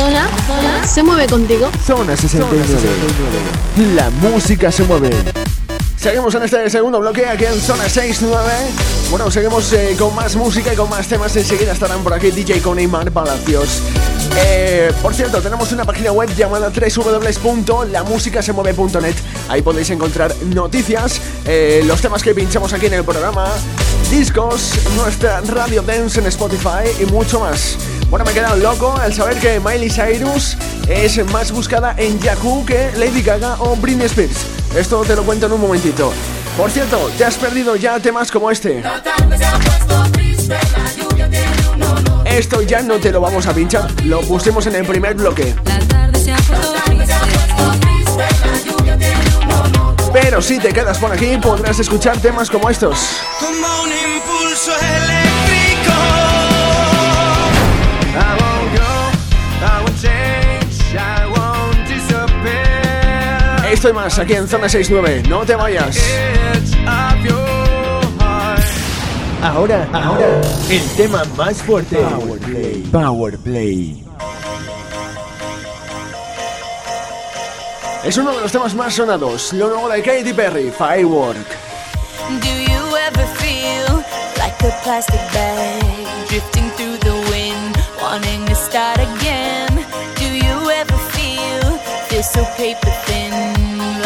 zona, se mueve contigo. Zona 69. La música se mueve. Seguimos en este segundo bloque aquí en Zona 69. Bueno, seguimos eh, con más música y con más temas. Enseguida estarán por aquí DJ con Neymar Palacios. Eh, por cierto, tenemos una página web llamada www.lamusicasemueve.net. Ahí podéis encontrar noticias, eh, los temas que pinchamos aquí en el programa, discos, nuestra radio dance en Spotify y mucho más. Bueno, me he quedado loco al saber que Miley Cyrus es más buscada en Yahoo que Lady Gaga o Britney Spears. Esto te lo cuento en un momentito. Por cierto, te has perdido ya temas como este. Esto ya no te lo vamos a pinchar, lo pusimos en el primer bloque. Pero si te quedas por aquí podrás escuchar temas como estos. Como un impulso Esto y más aquí en Zona 69, no te vayas. Ahora, ahora, el tema más fuerte. Power Play. Power Play. Es uno de los temas más sonados, lo nuevo de Katy Perry, Firework. Do you ever feel like a plastic bag drifting through the wind, wanting to start again? Do you ever feel feel so paper thin,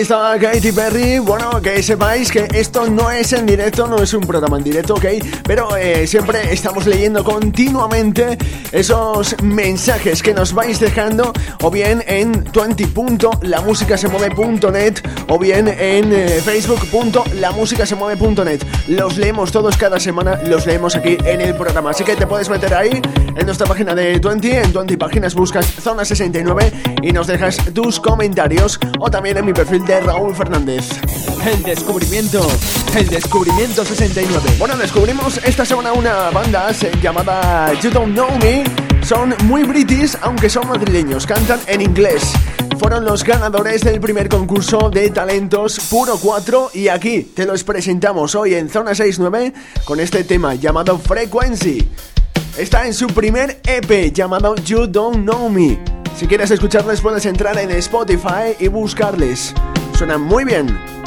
Ahí está Katy Perry. Bueno, que sepáis que esto no es en directo, no es un programa en directo, ¿ok? Pero eh, siempre estamos leyendo continuamente esos mensajes que nos vais dejando, o bien en 20.lamusicasemueve.net, o bien en eh, facebook.lamusicasemueve.net. Los leemos todos cada semana, los leemos aquí en el programa. Así que te puedes meter ahí en nuestra página de 20, en 20 páginas buscas Zona 69 y nos dejas tus comentarios, o también en mi perfil de Raúl Fernández. El descubrimiento, el descubrimiento 69. Bueno, descubrimos esta semana una banda llamada You Don't Know Me. Son muy british, aunque son madrileños, cantan en inglés. Fueron los ganadores del primer concurso de talentos Puro 4 y aquí te los presentamos hoy en Zona 69 con este tema llamado Frequency. Está en su primer EP llamado You Don't Know Me. Si quieres escucharles puedes entrar en Spotify y buscarles. Suenan muy bien.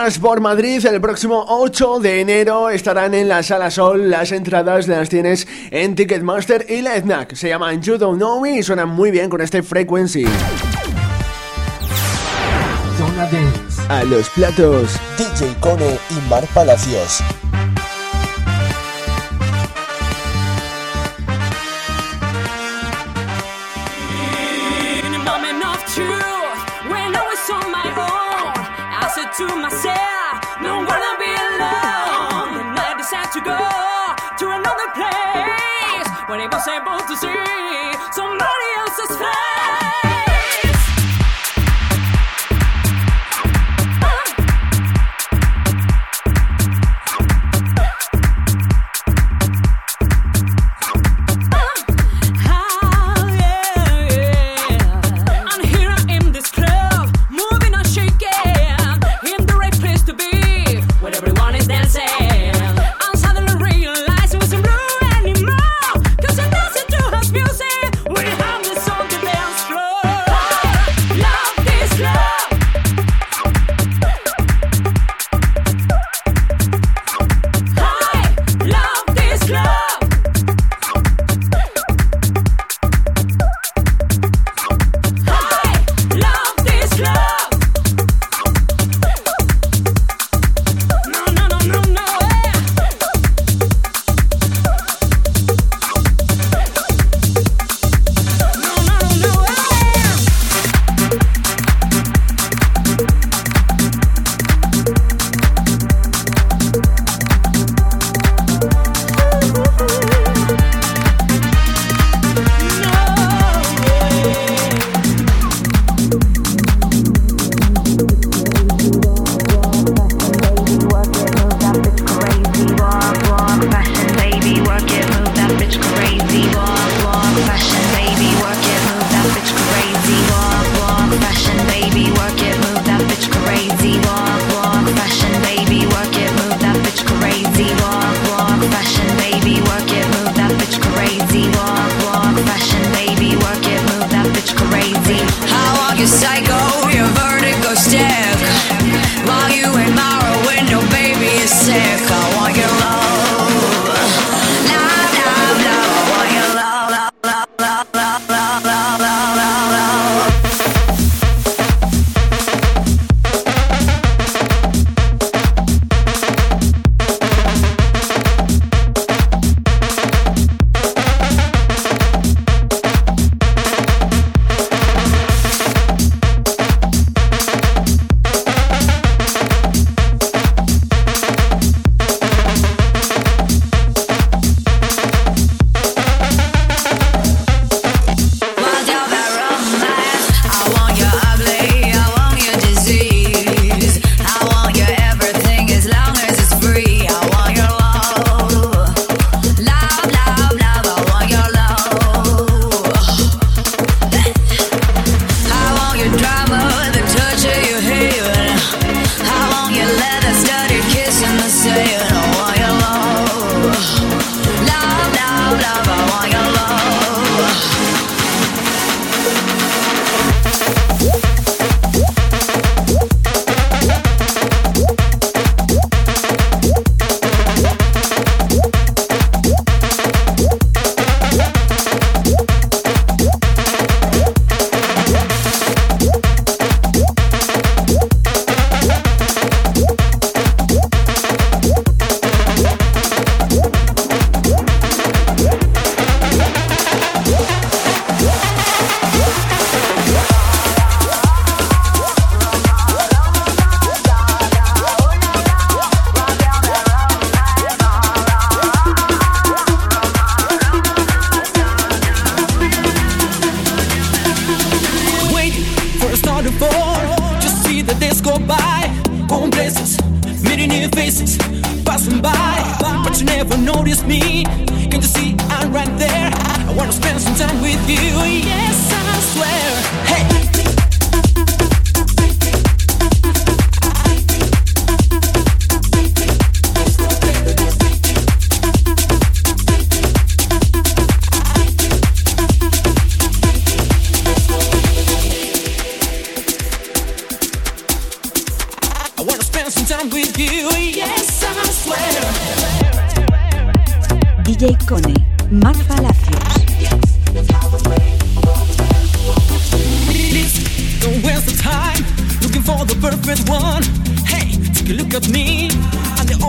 Por Madrid, el próximo 8 de enero estarán en la Sala Sol. Las entradas las tienes en Ticketmaster y la EDNAC. Se llaman You Don't Know Me y suenan muy bien con este Frequency. Zona Dance. A los platos, DJ Cone y Mar Palacios. able to see somebody else's face.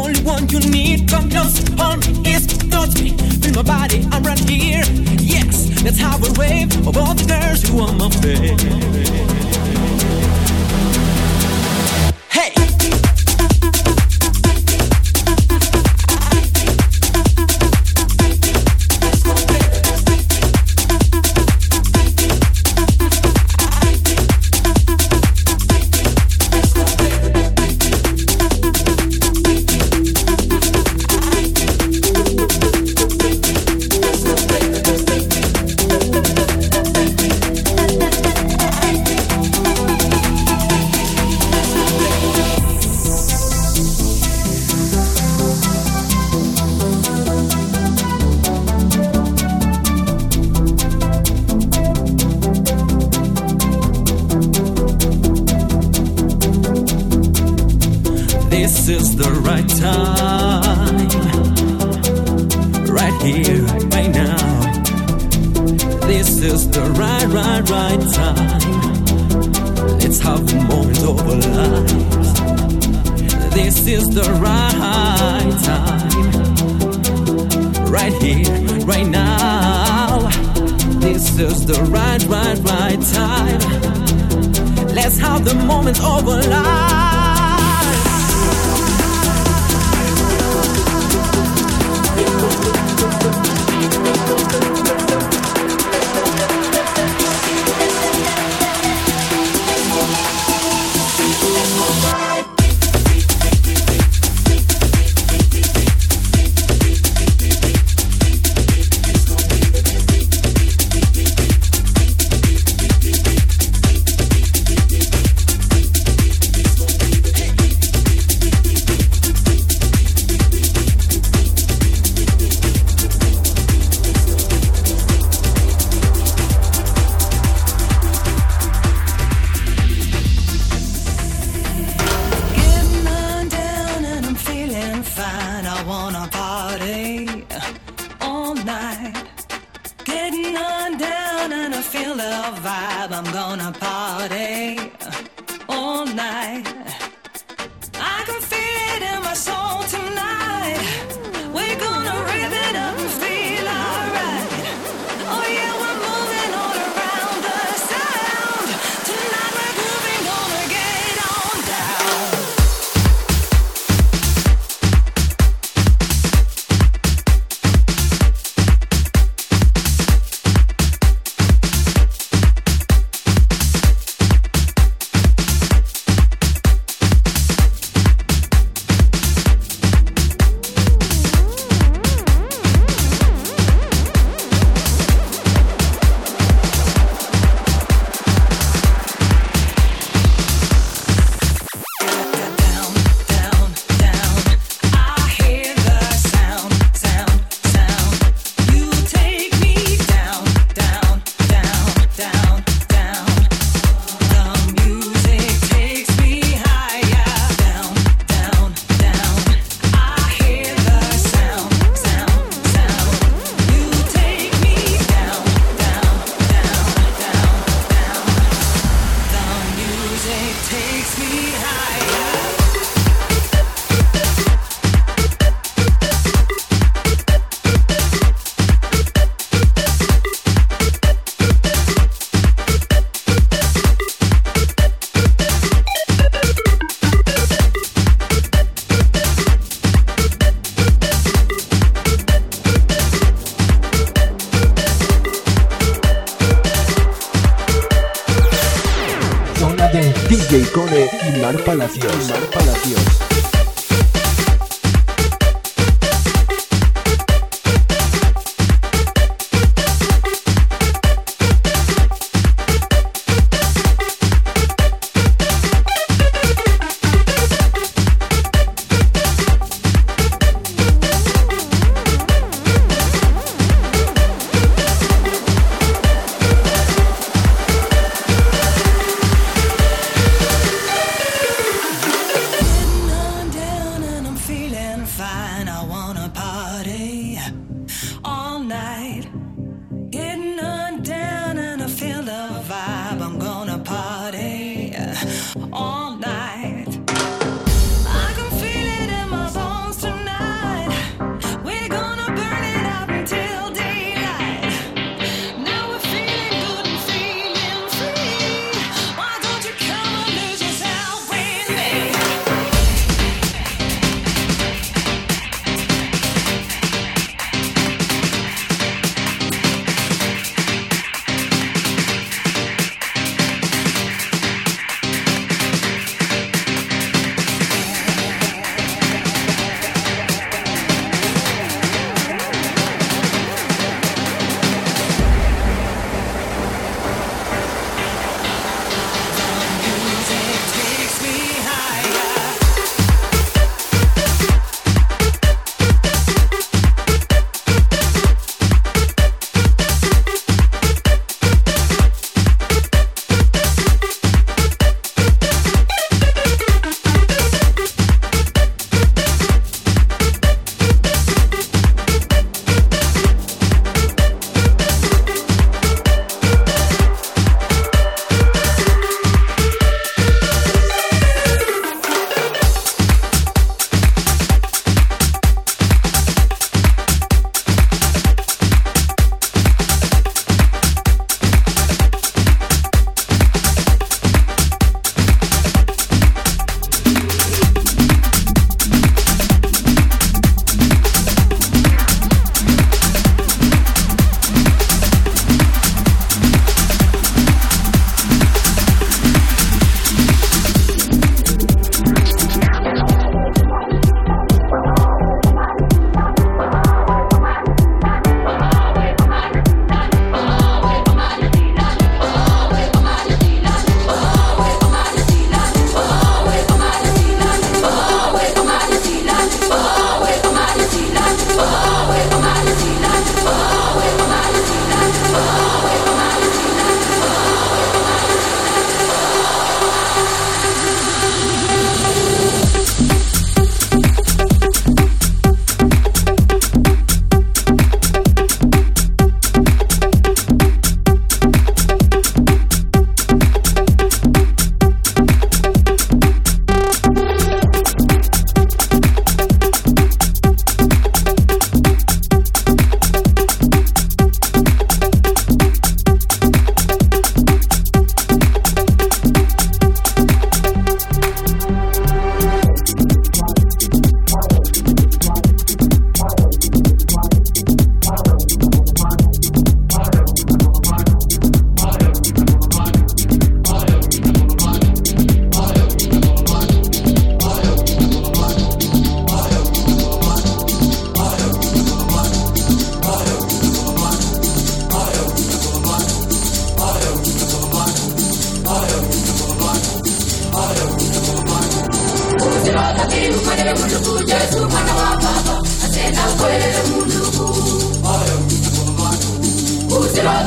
only one you need. Come close, hold me, kiss, touch me, feel my body, I'm right here. Yes, that's how we wave. Of all the girls, who are my baby.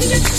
Let's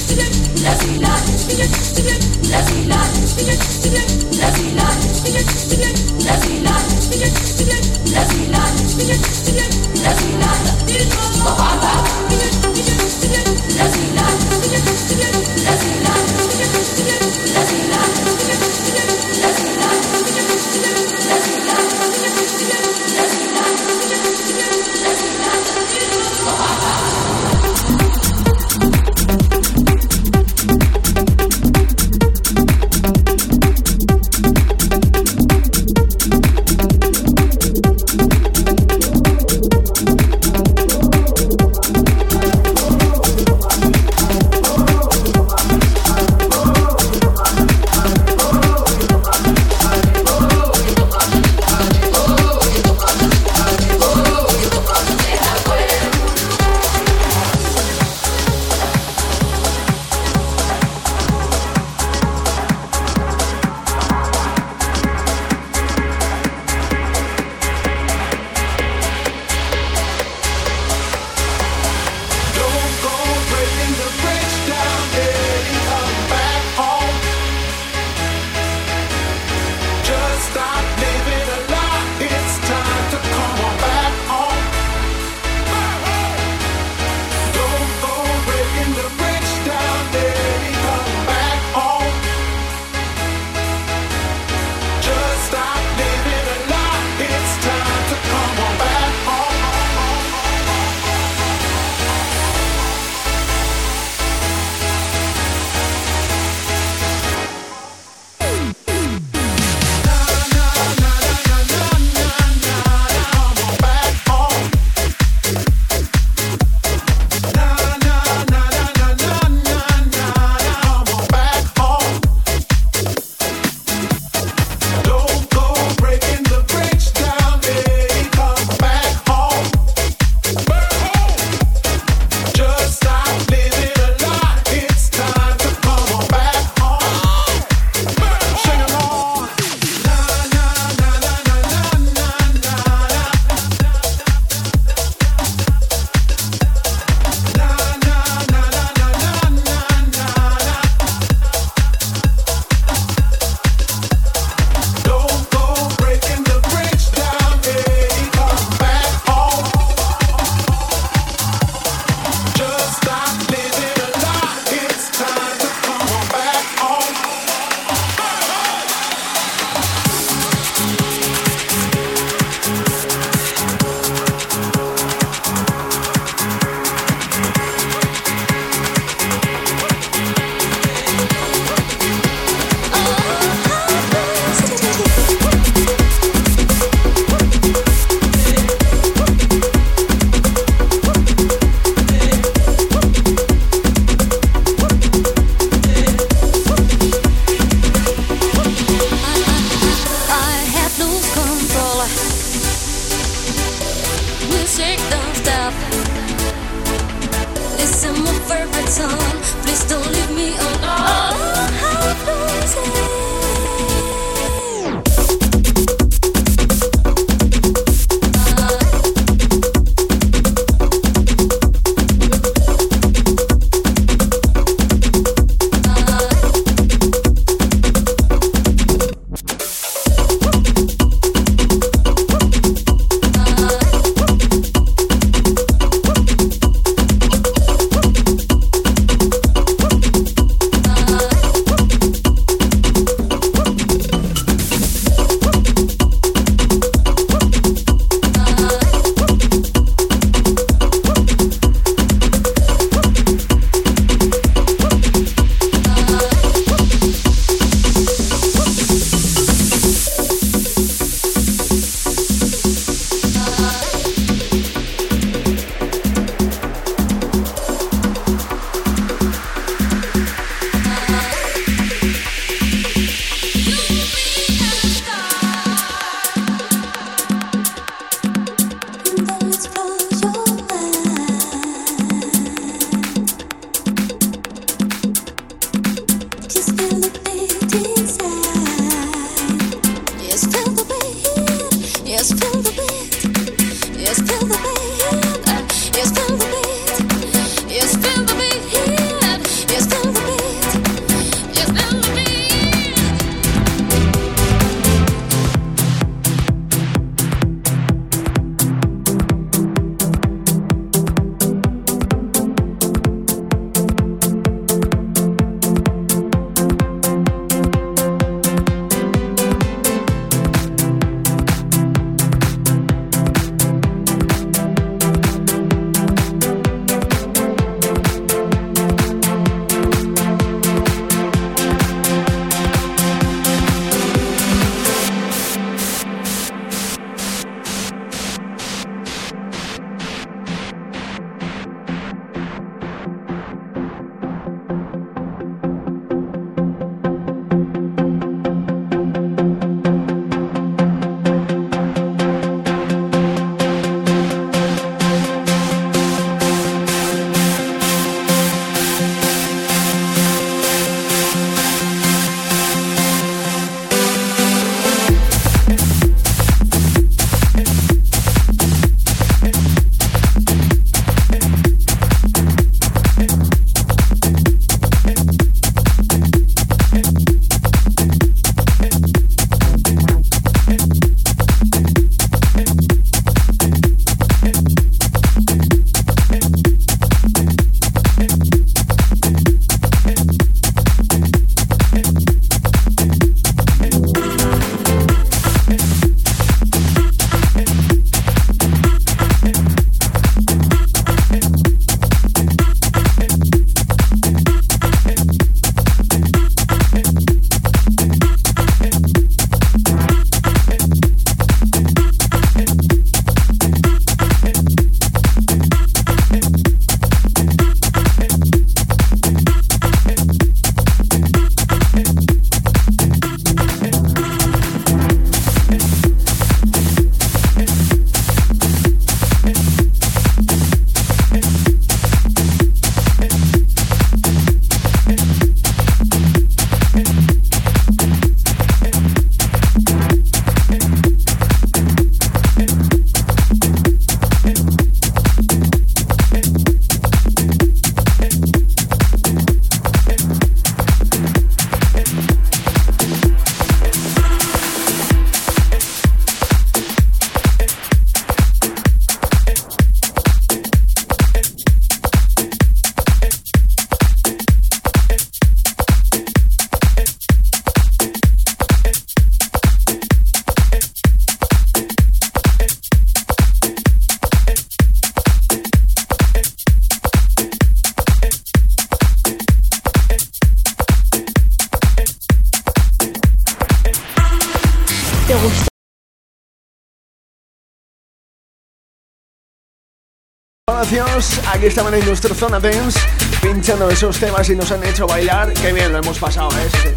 Aquí estaban en nuestra zona dance, pinchando esos temas y nos han hecho bailar. Qué bien lo hemos pasado, ¿eh?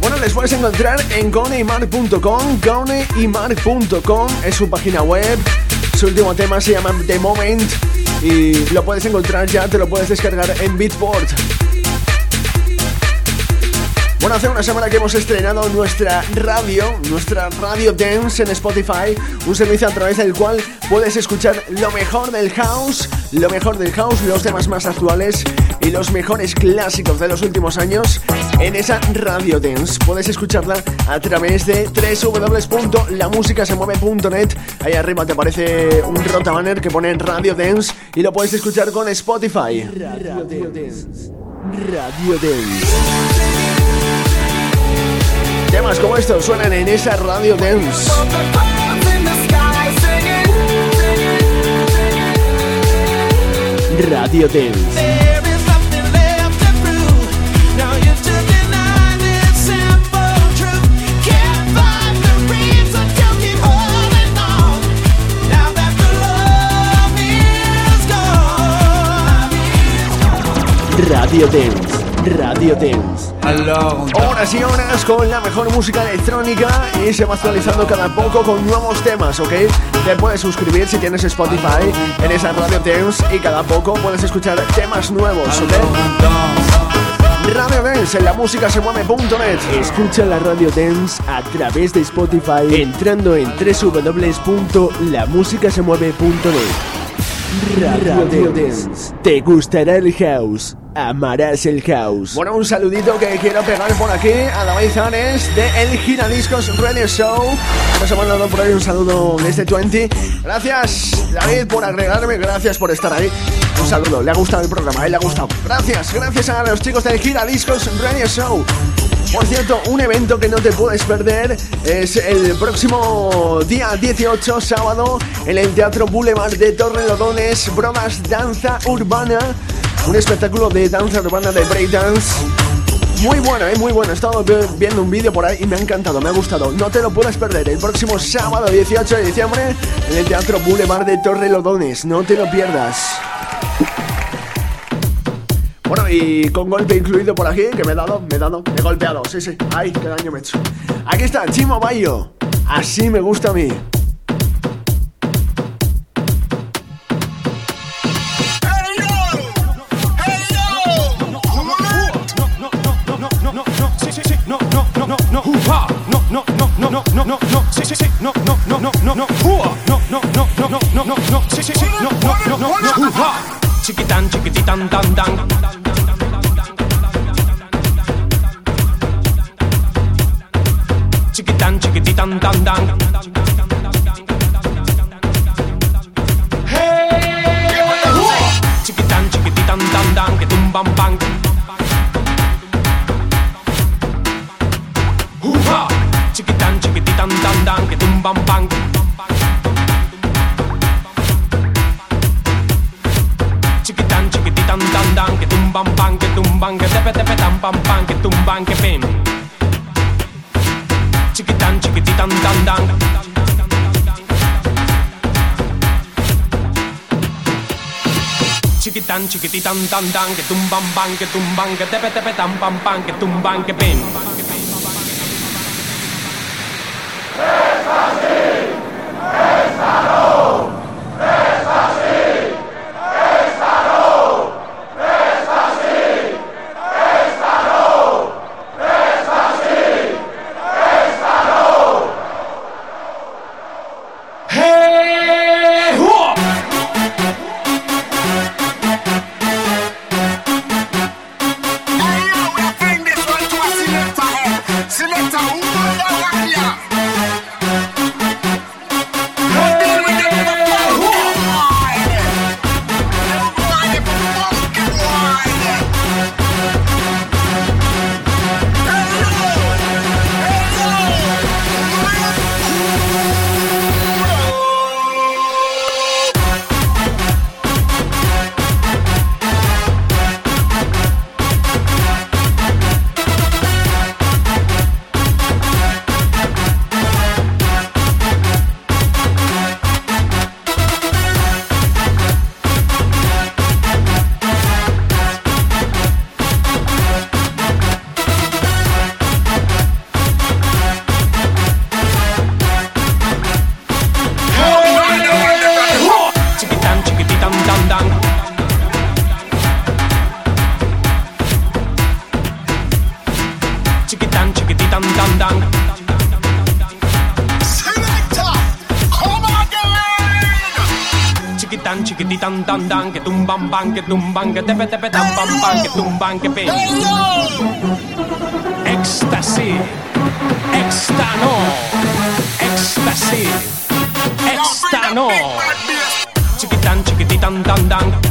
Bueno, les puedes encontrar en goneymar.com. Goneymar.com es su página web. Su último tema se llama The Moment y lo puedes encontrar ya, te lo puedes descargar en Beatport. Bueno, hace una semana que hemos estrenado nuestra radio, nuestra radio dance en Spotify, un servicio a través del cual puedes escuchar lo mejor del house, lo mejor del house, los temas más actuales y los mejores clásicos de los últimos años en esa radio dance. Puedes escucharla a través de www.lamusicasemueve.net. Ahí arriba te aparece un rota banner que pone radio dance y lo puedes escuchar con Spotify. Radio Dance. Radio Dance. Temas como estos suenan en esa radio dance. Radio Dance. Radio Dance. Radio Dance. Horas y horas con la mejor música electrónica y se va actualizando cada poco con nuevos temas, ¿ok? Te puedes suscribir si tienes Spotify en esa Radio Dance y cada poco puedes escuchar temas nuevos, ¿ok? Radio Dance en la música se mueve.net. Escucha la Radio Dance a través de Spotify entrando en www.lamusicasemueve.net. Radio Dance. Te gustará el house amarás el house. Bueno, un saludito que quiero pegar por aquí a David Zanes de El Giradiscos Radio Show. Nos ha mandado por ahí un saludo desde 20. Gracias, David, por agregarme. Gracias por estar ahí. Un saludo, le ha gustado el programa, ¿eh? le ha gustado. Gracias, gracias a los chicos del Giradiscos Radio Show. Por cierto, un evento que no te puedes perder es el próximo día 18, sábado, en el Teatro Boulevard de Torrelodones, Bromas Danza Urbana un espectáculo de danza urbana de breakdance. Muy bueno, ¿eh? muy bueno. He estado viendo un vídeo por ahí y me ha encantado, me ha gustado. No te lo puedes perder el próximo sábado 18 de diciembre en el Teatro Boulevard de Torrelodones. No te lo pierdas. Bueno, y con golpe incluido por aquí, que me he dado, me he dado, me he golpeado. Sí, sí. Ay, qué daño me he hecho. Aquí está, Chimo Bayo. Así me gusta a mí. chiquitan, chiquititan, dan, dan. Chiquititan, dan, dan. Hey, chiquitan, chiquititan, dan, dan, que tumban, bang. Chiquitan, chiquititan, dan, dan, que tumban, bang. tumban pan, que tumban, que tepe tepe tan pam pam, que tumban, que pim. Chiquitan, chiquititan, dan dan, que tumban, ban, que tumban, que tepe tepe tan pam pam, que tumban, que pim. Chiquititan, tan, dan, que tumban, ban, que tumban, que tepe, tepe, tan, pam, pam, que tumban, que pe. Éxtasis, éxtano, éxtasis, éxtano. Chiquitan, chiquititan, tan, dan.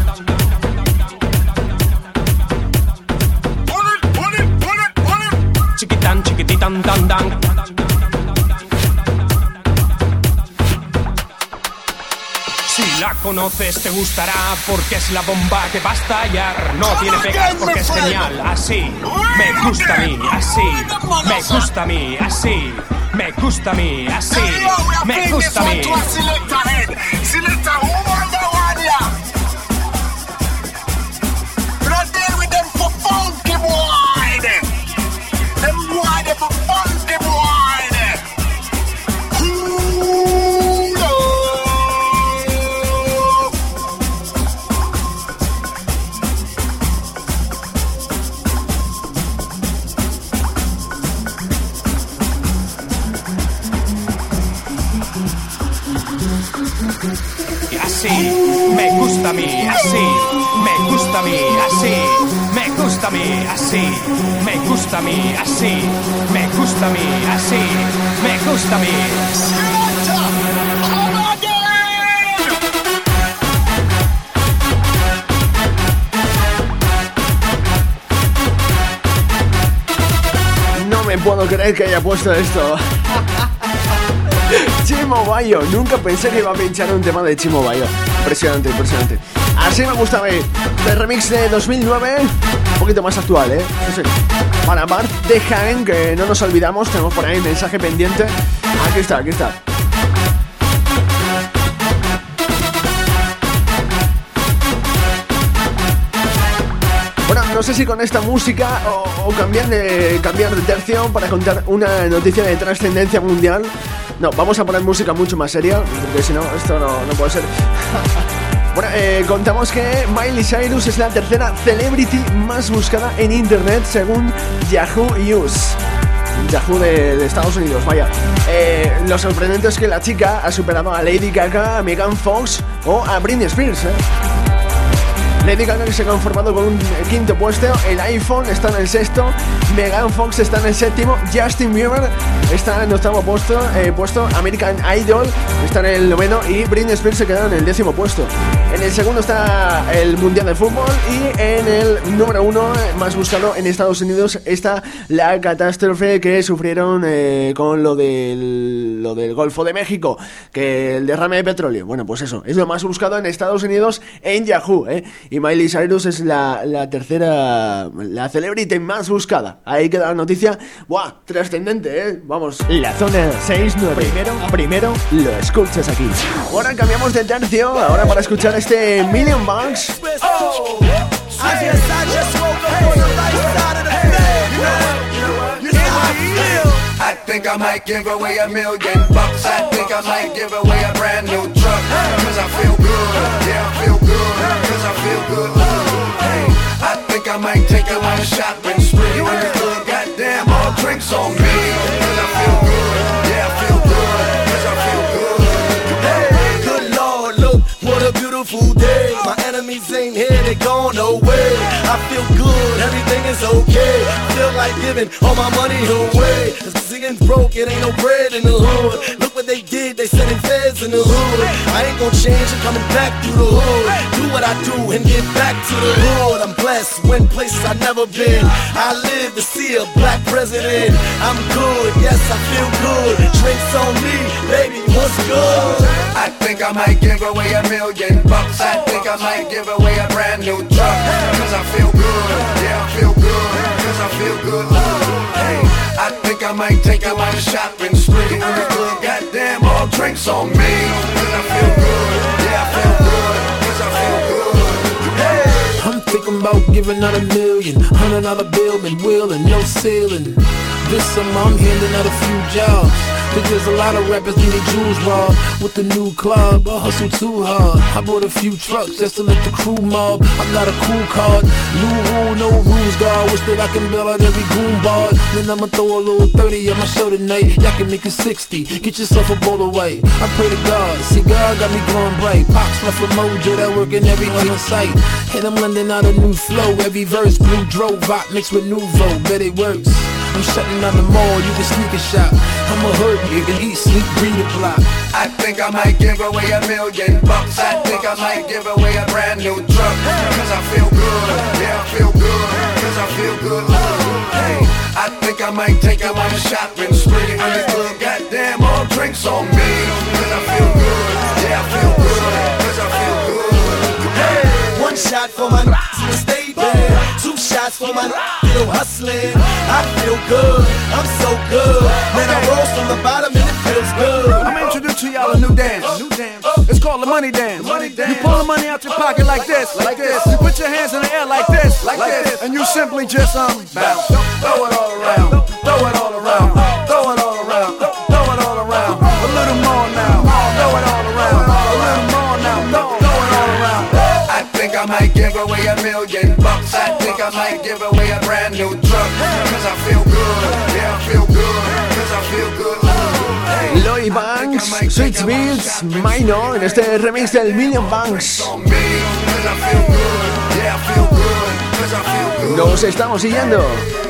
Conoces te gustará porque es la bomba que va a estallar. No tiene pegas porque es genial, así. Me gusta a mí, así. Me gusta a mí, así. Me gusta a mí, así. Me gusta a mí. Así, me gusta a mí, así, me gusta a mí. No me puedo creer que haya puesto esto. Chimo Bayo, nunca pensé que iba a pinchar un tema de Chimo Bayo. Impresionante, impresionante. Así me gusta a mí. El remix de 2009, un poquito más actual, ¿eh? Sí, sí. Para Bart de Hagen, que no nos olvidamos, tenemos por ahí mensaje pendiente. Aquí está, aquí está. Bueno, no sé si con esta música o, cambiar, de, cambiar tercio para contar una noticia de trascendencia mundial. No, vamos a poner música mucho más seria, porque si no, esto no puede ser. Bueno, eh, contamos que Miley Cyrus es la tercera celebrity más buscada en internet según Yahoo News. Yahoo de, Estados Unidos, vaya. Eh, lo sorprendente es que la chica ha superado a Lady Gaga, a Megan Fox o a Britney Spears. ¿eh? Se ha conformado con un quinto puesto, el iPhone está en el sexto, Megan Fox está en el séptimo, Justin Bieber está en octavo puesto, eh, puesto American Idol está en el noveno y Britney Spears se queda en el décimo puesto. En el segundo está el Mundial de Fútbol y en el número uno eh, más buscado en Estados Unidos está la catástrofe que sufrieron eh, con lo del, lo del Golfo de México, que el derrame de petróleo. Bueno, pues eso, es lo más buscado en Estados Unidos en Yahoo, ¿eh? Miley Cyrus es la, la tercera, la celebrity más buscada. Ahí queda la noticia. ¡Buah! Trascendente, ¿eh? Vamos. La zona 6-9. Primero, primero lo escuchas aquí. Ahora cambiamos de tercio, ahora para escuchar este Million Bucks. I think I might give away a million bucks. I think I might give away a brand new truck. Cause I feel good, yeah, I feel good. Cause I feel good. Hey, I think I might take you on a shopping spree. In the club, goddamn, all drinks on me. Cause I feel good, yeah, I feel good. Cause I feel good. Hey, Good Lord, look, what a beautiful day. My enemies ain't here, they gone away. I feel good, everything is okay. Feel like giving all my money away. Cause singing's broke, it ain't no bread in the hood. Look what they did, they sending feds in the hood. I ain't gonna change, I'm coming back through the hood. Do what I do and get back to the hood. I'm blessed, went places I've never been. I live to see a black president. I'm good, yes, I feel good. Drinks on me, baby, what's good? I think I might give away a million bucks. I think I might give away a brand new truck. Cause I feel good, yeah, I feel good. Cause I feel good. Hey, I think I might take on a shopping spree. Club, goddamn, all drinks on me. Cause I feel good, yeah, I feel good. Cause I feel good. Hey. I'm thinking about giving out a million, hundred dollar bill, been wheeling, no ceiling. This summer I'm handing out a few jobs. Cause there's a lot of rappers need their jewels raw. With the new club, I hustle too hard. I bought a few trucks just to let the crew mob. I got a cool card, new rule, no rules, God. Wish that I can bail out every goon bar. Then I'ma throw a little 30 on my show tonight. Y'all can make it 60. Get yourself a bowl of white I pray to God. See, God got me glowing bright. Pops left a mojo that working everything on sight. And I'm lending out a new flow. Every verse, blue drove, rock mixed with nouveau. Bet it works. I'm shutting down the mall, you can sneak a shot. I'm a hood nigga, eat, sleep, breathe a block. I think I might give away a million bucks. I think I might give away a brand new truck. Cause I feel good, yeah, I feel good. Cause I feel good. Hey, I think I might take on a shopping spree. And it's good, goddamn, all drinks on me. Cause I feel good, yeah, I feel good. Cause I feel good. Hey, one shot for my stay there. Shots for my still hustling. I feel good, I'm so good. Man, I rose from the bottom and it feels good. I'm introducing to y'all a new dance. Uh, new dance. Uh, it's called the money dance. Money dance. You pull the money out your uh, pocket like this, like this. You put your hands in the air like this, like this, and you simply just um bounce, throw it all around, give away a million bucks. I think I might give away a brand new truck. Cause I feel good, yeah, I feel good. Cause I feel good. Hey, Lloyd Banks, Sweet Beats, Minor en este remix del Million Banks. Nos estamos siguiendo.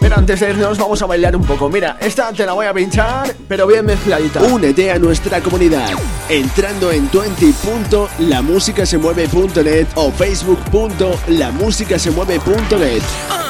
Pero antes de irnos vamos a bailar un poco. Mira, esta te la voy a pinchar, pero bien mezcladita. Únete a nuestra comunidad entrando en 20.lamusicasemueve.net o facebook.lamusicasemueve.net.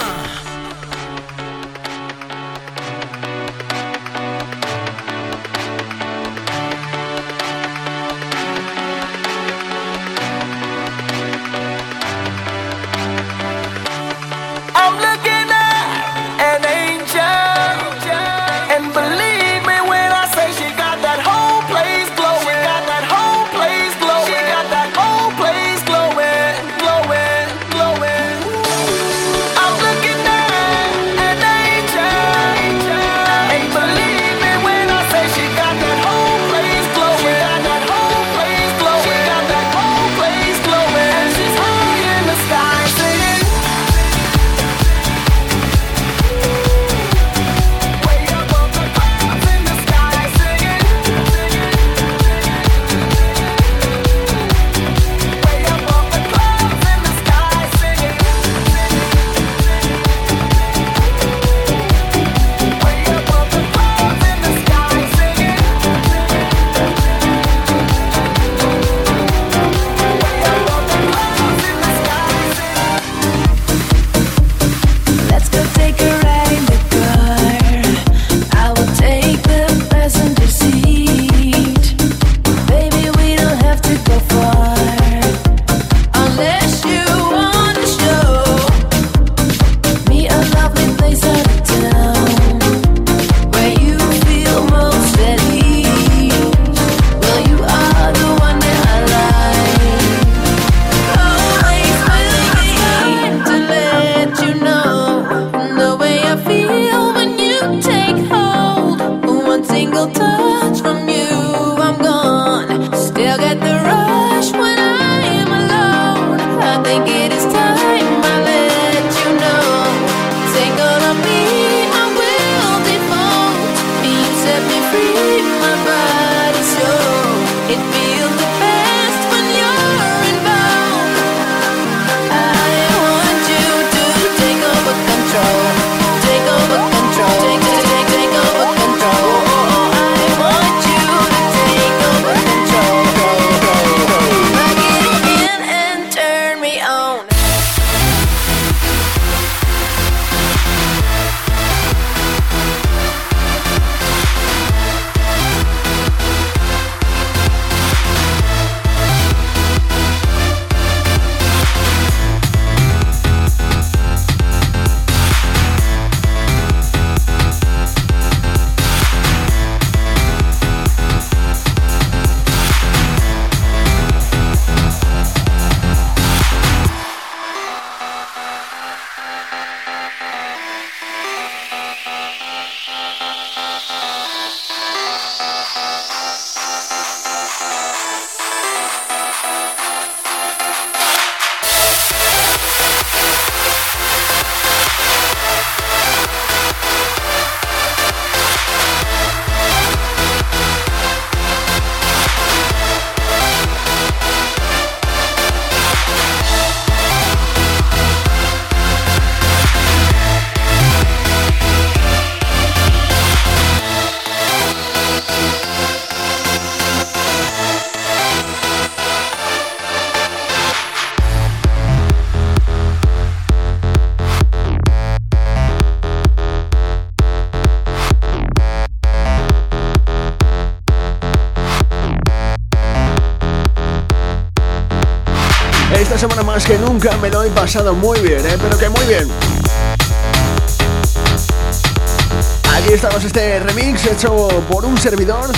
que nunca me lo he pasado muy bien, ¿eh? pero que muy bien. Aquí estamos este remix hecho por un servidor.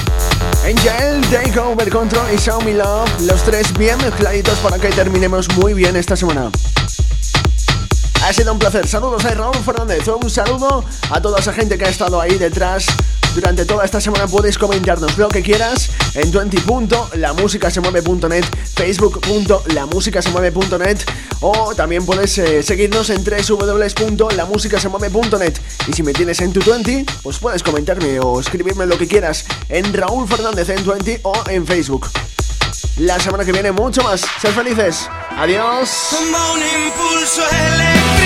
Angel, Take Over Control y Show Me Love, los tres bien mezcladitos para que terminemos muy bien esta semana. Ha sido un placer. Saludos a Raúl Fernández. Un saludo a toda esa gente que ha estado ahí detrás durante toda esta semana puedes comentarnos lo que quieras en 20.lamusicasemueve.net, facebook.lamusicasemueve.net o también puedes eh, seguirnos en www.lamusicasemueve.net y si me tienes en tu 20, pues puedes comentarme o escribirme lo que quieras en Raúl Fernández en 20 o en Facebook. La semana que viene mucho más. Sed felices. Adiós. un impulso eléctrico.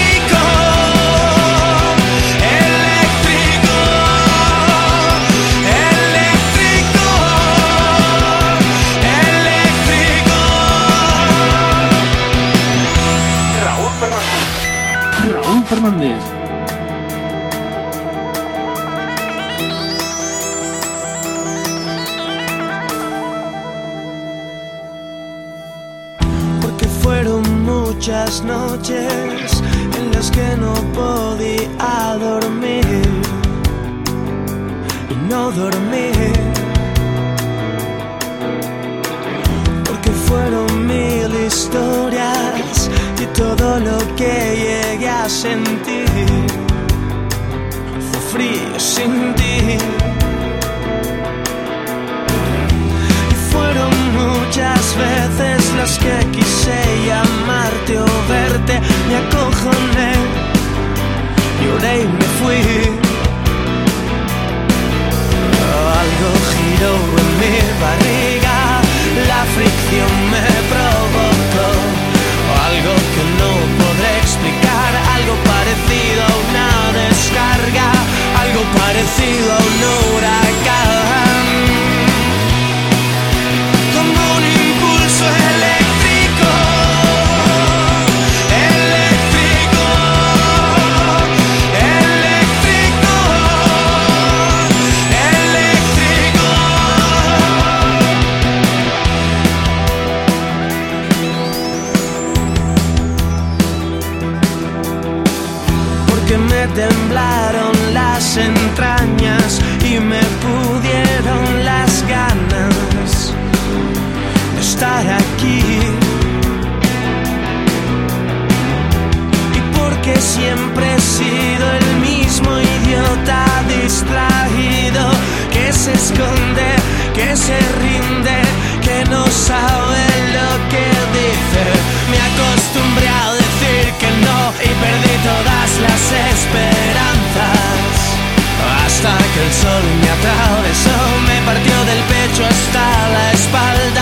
Fernández. Porque fueron muchas noches en las que no podía dormir y no dormir. Porque fueron que llegué a sentir fue frío sin ti. Y fueron muchas veces las que quise llamarte o verte, me acojoné, lloré y me fui. Algo giró en mi barriga, la fricción me algo parecido a una descarga, algo parecido a un huracán. Se rinde, que no sabe lo que dice. Me acostumbré a decir que no y perdí todas las esperanzas. Hasta que el sol me atravesó, me partió del pecho hasta la espalda,